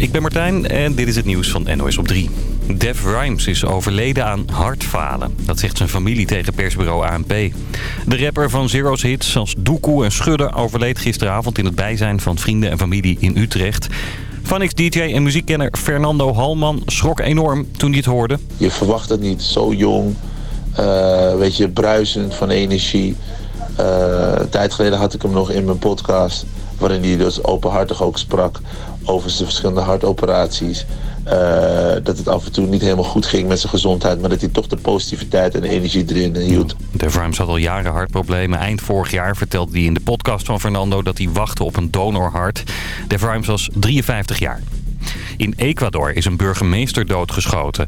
ik ben Martijn en dit is het nieuws van NOS op 3. Def Rhymes is overleden aan hartfalen. Dat zegt zijn familie tegen persbureau ANP. De rapper van Zero's hits als Doekoe en Schudden overleed gisteravond in het bijzijn van vrienden en familie in Utrecht. Vanix DJ en muziekkenner Fernando Halman schrok enorm toen hij het hoorde. Je verwacht het niet, zo jong, uh, weet je, bruisend van energie. Uh, een tijd geleden had ik hem nog in mijn podcast, waarin hij dus openhartig ook sprak over zijn verschillende hartoperaties. Uh, dat het af en toe niet helemaal goed ging met zijn gezondheid... maar dat hij toch de positiviteit en de energie erin hield. De Vrams had al jaren hartproblemen. Eind vorig jaar vertelde hij in de podcast van Fernando... dat hij wachtte op een donorhart. De Vrams was 53 jaar. In Ecuador is een burgemeester doodgeschoten.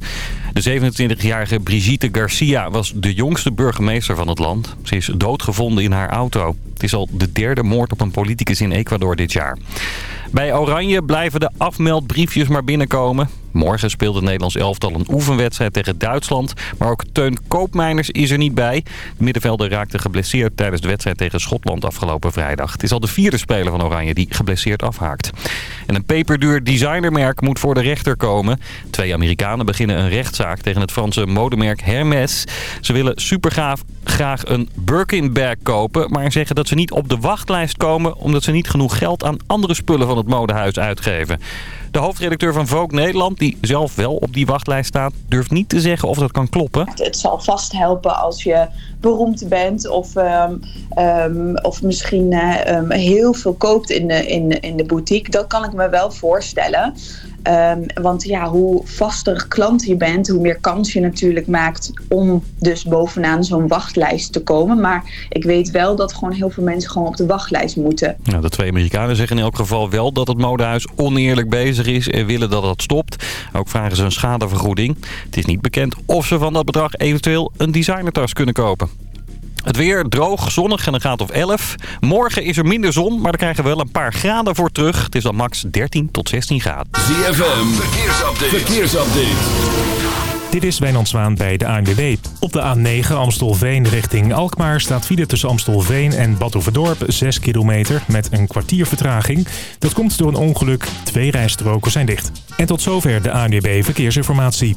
De 27-jarige Brigitte Garcia was de jongste burgemeester van het land. Ze is doodgevonden in haar auto. Het is al de derde moord op een politicus in Ecuador dit jaar. Bij Oranje blijven de afmeldbriefjes maar binnenkomen. Morgen speelt het Nederlands elftal een oefenwedstrijd tegen Duitsland. Maar ook Teun Koopmeiners is er niet bij. De middenvelder raakte geblesseerd tijdens de wedstrijd tegen Schotland afgelopen vrijdag. Het is al de vierde speler van Oranje die geblesseerd afhaakt. En een peperduur designermerk moet voor de rechter komen. Twee Amerikanen beginnen een rechtszaak tegen het Franse modemerk Hermes. Ze willen supergaaf graag een Birkin bag kopen, maar zeggen dat ze niet op de wachtlijst komen omdat ze niet genoeg geld aan andere spullen van het modehuis uitgeven. De hoofdredacteur van Vogue Nederland, die zelf wel op die wachtlijst staat, durft niet te zeggen of dat kan kloppen. Het zal vast helpen als je beroemd bent of, um, um, of misschien um, heel veel koopt in de, in, in de boutique. Dat kan ik me wel voorstellen. Um, want ja, hoe vaster klant je bent, hoe meer kans je natuurlijk maakt om dus bovenaan zo'n wachtlijst te komen. Maar ik weet wel dat gewoon heel veel mensen gewoon op de wachtlijst moeten. Nou, de twee Amerikanen zeggen in elk geval wel dat het modehuis oneerlijk bezig is en willen dat dat stopt. Ook vragen ze een schadevergoeding. Het is niet bekend of ze van dat bedrag eventueel een designertas kunnen kopen. Het weer droog, zonnig en een graad of 11. Morgen is er minder zon, maar daar krijgen we wel een paar graden voor terug. Het is dan max 13 tot 16 graden. ZFM, verkeersupdate. verkeersupdate. Dit is Wijnand Zwaan bij de ANWB. Op de A9 Amstelveen richting Alkmaar staat file tussen Amstelveen en Badhoevedorp 6 kilometer met een kwartier vertraging. Dat komt door een ongeluk. Twee rijstroken zijn dicht. En tot zover de ANWB Verkeersinformatie.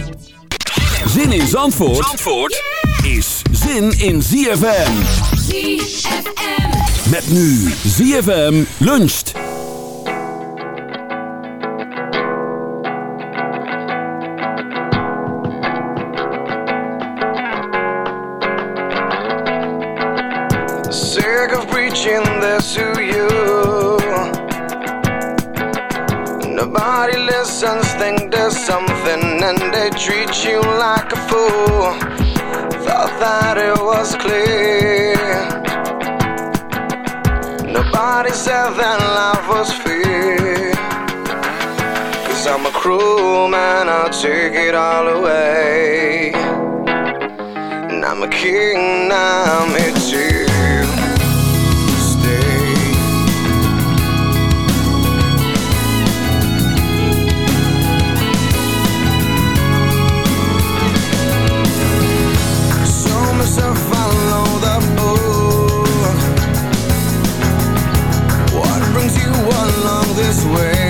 Zin in Zandvoort, Zandvoort is zin in ZFM. ZFM. Met nu ZFM luncht. Sick of preaching this to you. Nobody listens, think and they treat you like a fool. Thought that it was clear. Nobody said that life was fair. Cause I'm a cruel man, I'll take it all away. And I'm a king, now I'm here to this way?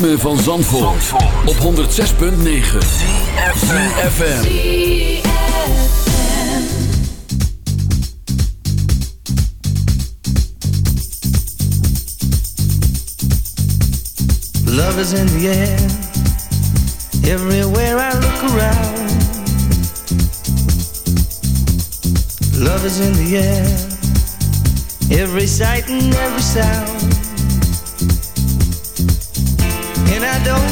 ritme van Zandvoort, Zandvoort. op 106.9 CFFM Love is in the air. Everywhere I look around. Love is in the air. Every sight and every sound.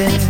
yeah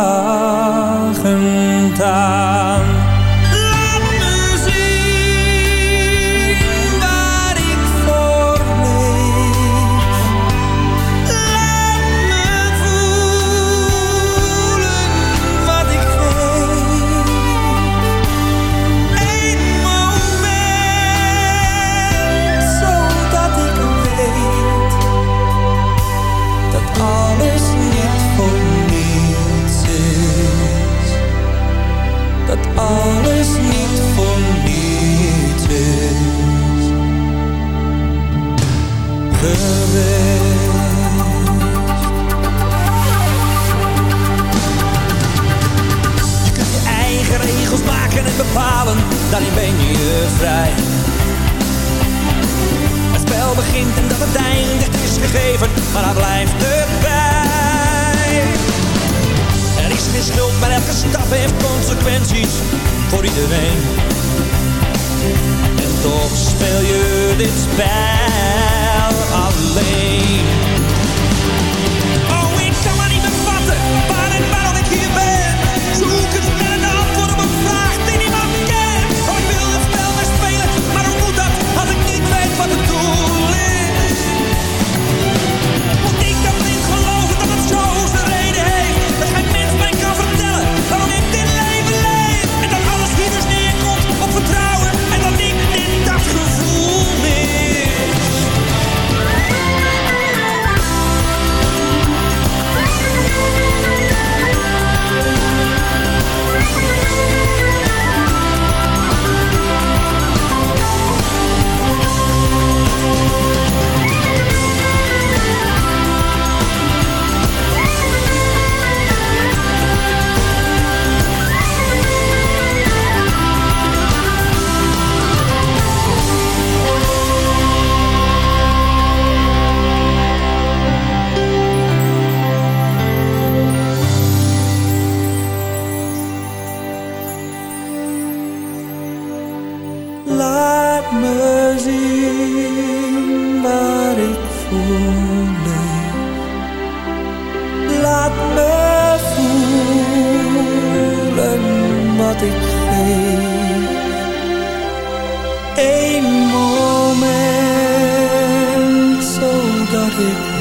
ik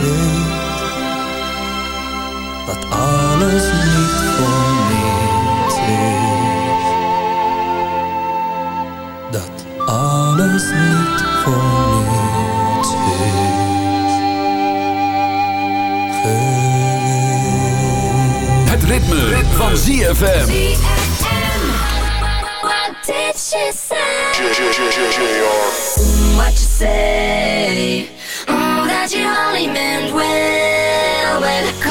alles niet voor niets. Dat alles niet voor niets is. Het ritme, van ZFM. What did she say? What you say?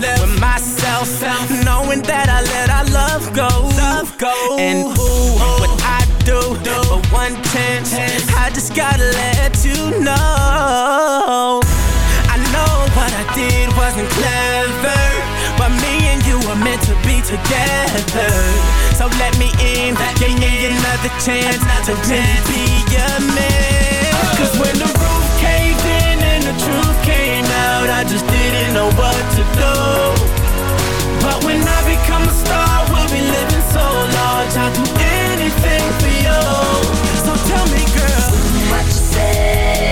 live with myself, knowing that I let our love go? Love go. And ooh, what I do for one chance, I just gotta let you know. I know what I did wasn't clever, but me and you were meant to be together. So let me in, give me another chance to really be your man. Cause when the truth came out, I just didn't know what to do. But when I become a star, we'll be living so large. I'll do anything for you. So tell me, girl, What you say?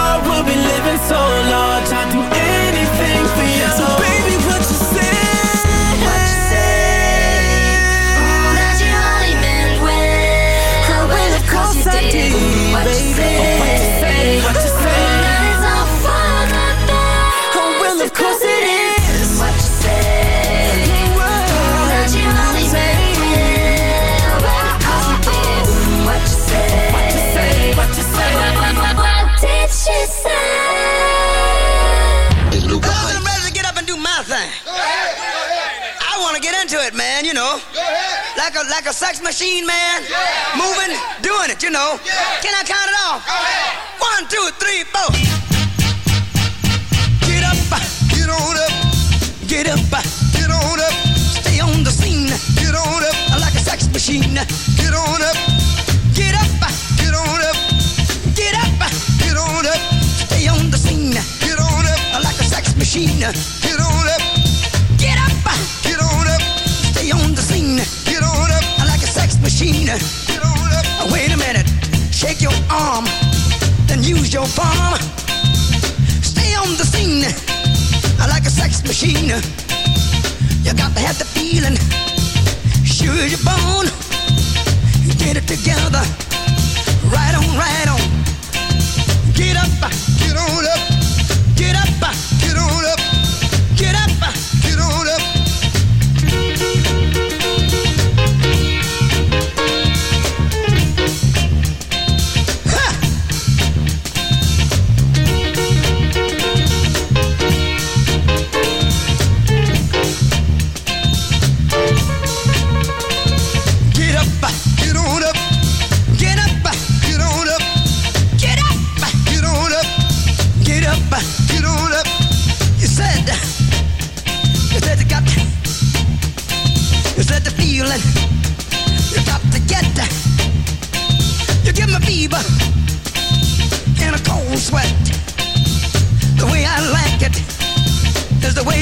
so large. I'll do machine, man. Moving, doing it, you know. Can I count it off?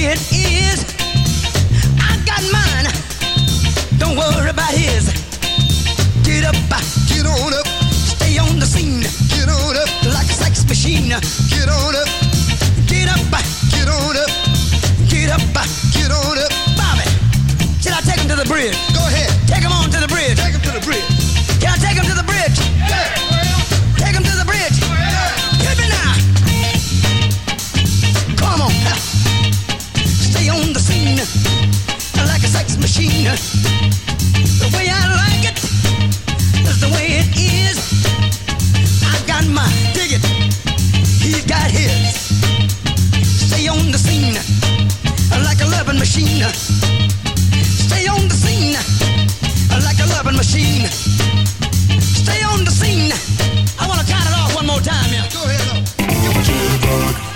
it is. I got mine. Don't worry about his. Get up, get on up. Stay on the scene. Get on up like a sex machine. Get on up. Get up, get on up. Get up, get on up. Bobby, should I take him to the bridge? Go ahead. Take him on to the bridge. Take him to the bridge. machine. The way I like it is the way it is. I've got my ticket, he's got his. Stay on the scene like a loving machine. Stay on the scene like a loving machine. Stay on the scene. I wanna count it off one more time, yeah. Go ahead, oh.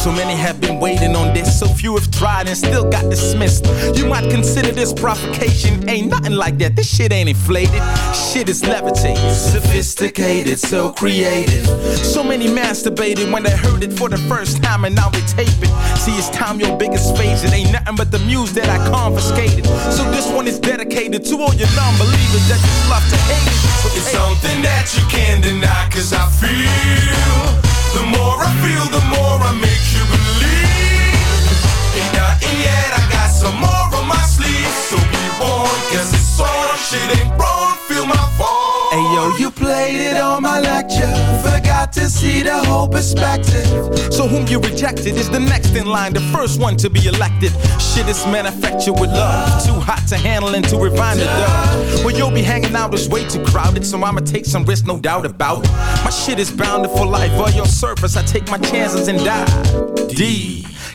So many have been waiting on this, so few have tried and still got dismissed. Might consider this provocation, ain't nothing like that. This shit ain't inflated, shit is levitated, sophisticated, so creative. So many masturbated when they heard it for the first time, and now they tape it. See, it's time your biggest phase. It ain't nothing but the muse that I confiscated. So this one is dedicated to all your non-believers that just love to hate it. It's something that you can't deny, cause I feel. The more I feel, the more I make you believe. Ain't nothing yet, I got some more So be warned, on, shit ain't wrong, feel my fall. Hey yo, you played it on my lecture. Forgot to see the whole perspective. So whom you rejected is the next in line, the first one to be elected. Shit is manufactured with love, too hot to handle and too refined to dub. Well, you'll be hanging out is way too crowded, so I'ma take some risks, no doubt about it. My shit is bounded for life. On your surface, I take my chances and die. D.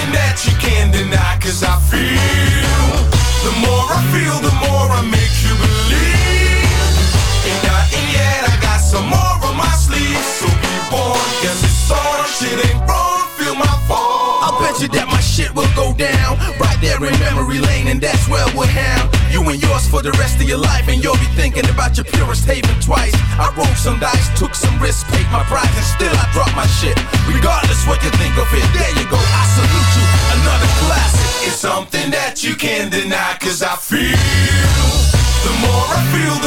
something that you can't deny, cause I feel. The more I feel, the more I make you believe. Ain't nothing yet, I got some more on my sleeve. So be warned, cause it's on, shit ain't wrong, feel my fall. I'll bet you that my shit will go down right there in memory lane, and that's where we'll have you and yours for the rest of your life. And you'll be thinking about your purest haven twice. I rolled some dice, took some risks, paid my price, and still I dropped my shit. Regardless what you think of it, there you go. I salute you, another classic. It's something that you can't deny, cause I feel. The more I feel,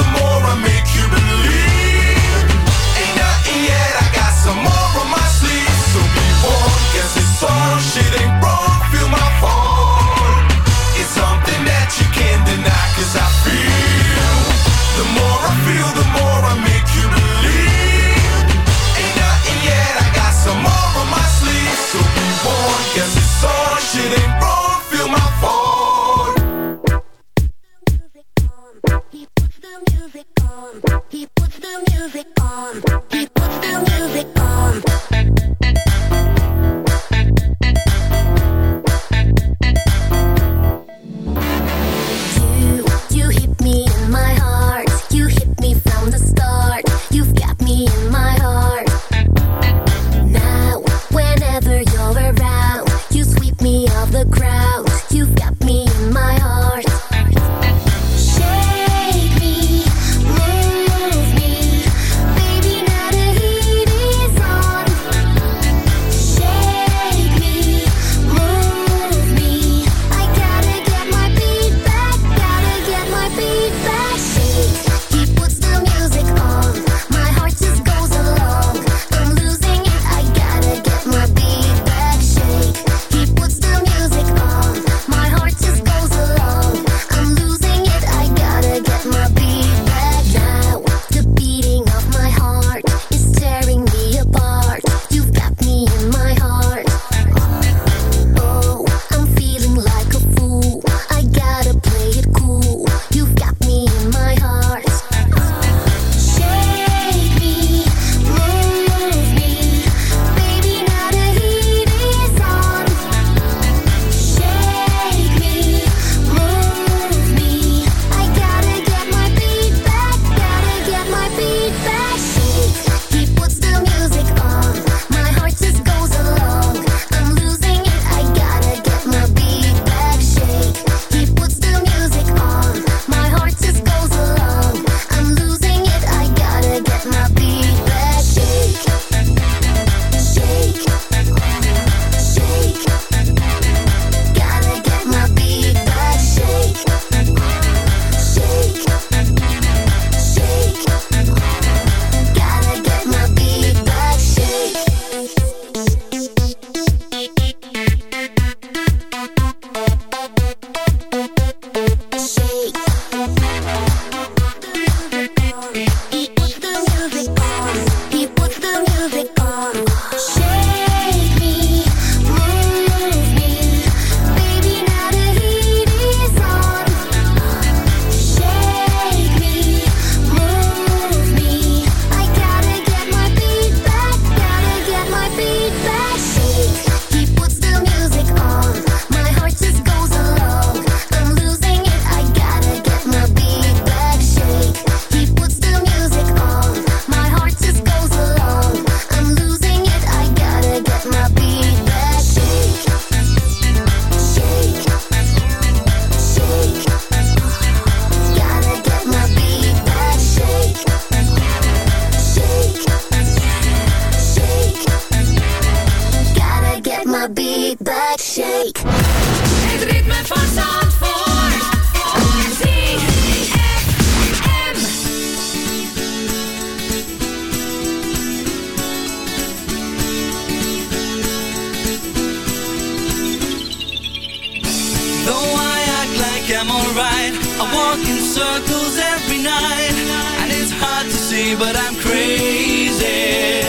circles every night And it's hard to see but I'm crazy.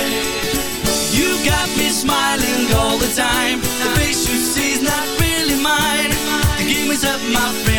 You got me smiling all the time. The face you see's not really mine. The game is up my friend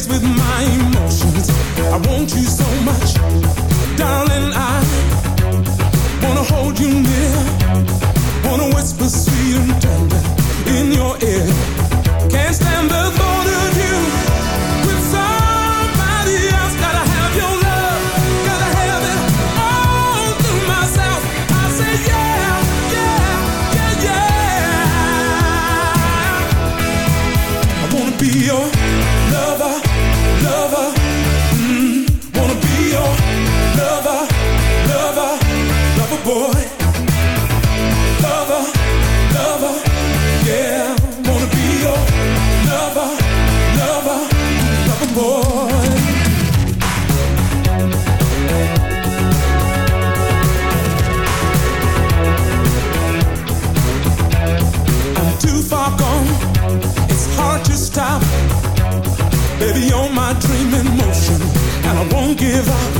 plays with my emotions. I want you so much, darling. I wanna hold you near, wanna whisper sweet and tender in your ear. give up